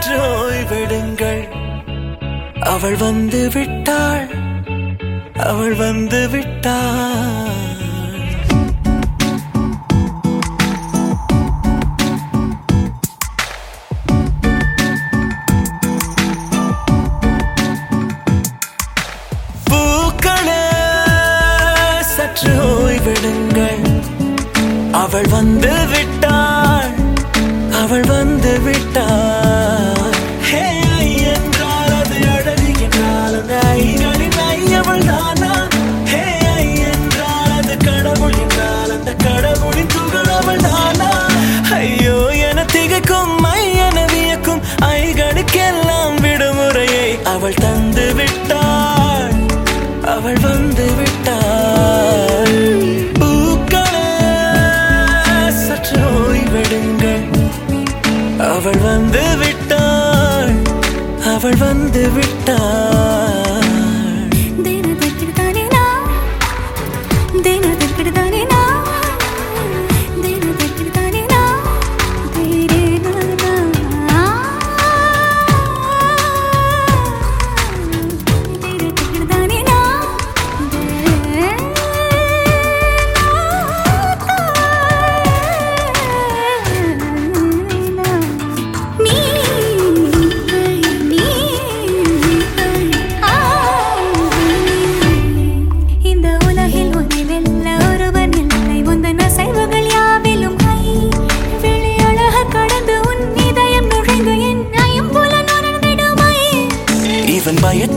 சற்று ஓய்வெடுங்கள் அவள் வந்து விட்டாள். அவள் வந்து விட்டாள். அவள் வந்து விட்டாள். அவள் வந்து விட்டாள்.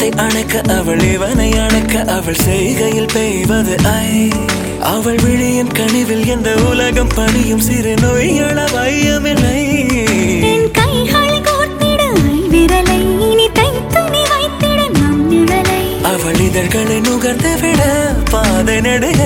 வானத்தை அணைக்க அவள் இவனை அணைக்க அவள் செய்கையில் பெய்வது ஐ. அவள் விழியின் கனிவில் எந்த உலகம் பணியும் சிறு நோய்கள வையமில்லை. அவள் இதழ்களை நுகர்ந்து விட பாதை நடுக.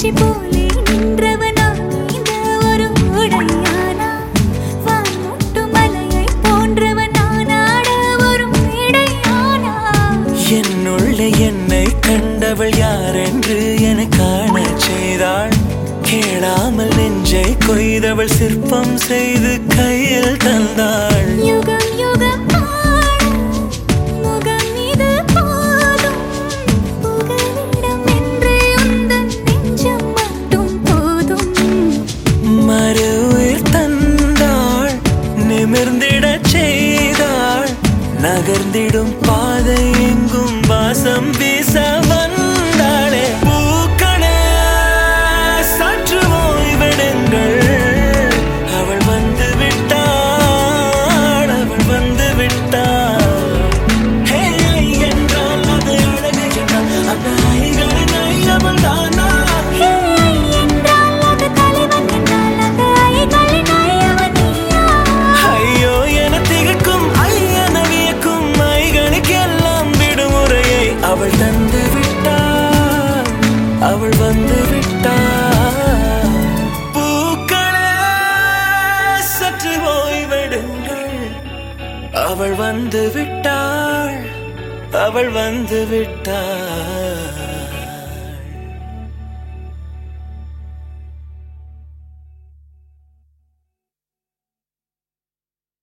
காட்சி போலே நின்றவனா? இந்த ஒரு உடையானா? வான்முட்டு மலையை போன்றவனானாட ஒரு இடையானா என்னுள்ளே என்னை கண்டவள் யாரென்று என செய்தாள். கேளாமல் நெஞ்சை கொய்தவள் சிற்பம் செய்து கையில் தந்தாள். யுகம் யுகம் நகர்ந்திடும் பாதை எங்கும் வாசம் வீசவன் அவள் வந்து விட்டார். பூக்களே சற்று ஓய்வெடுங்கள். அவள் வந்து விட்டாள். அவள் வந்து விட்டாள்.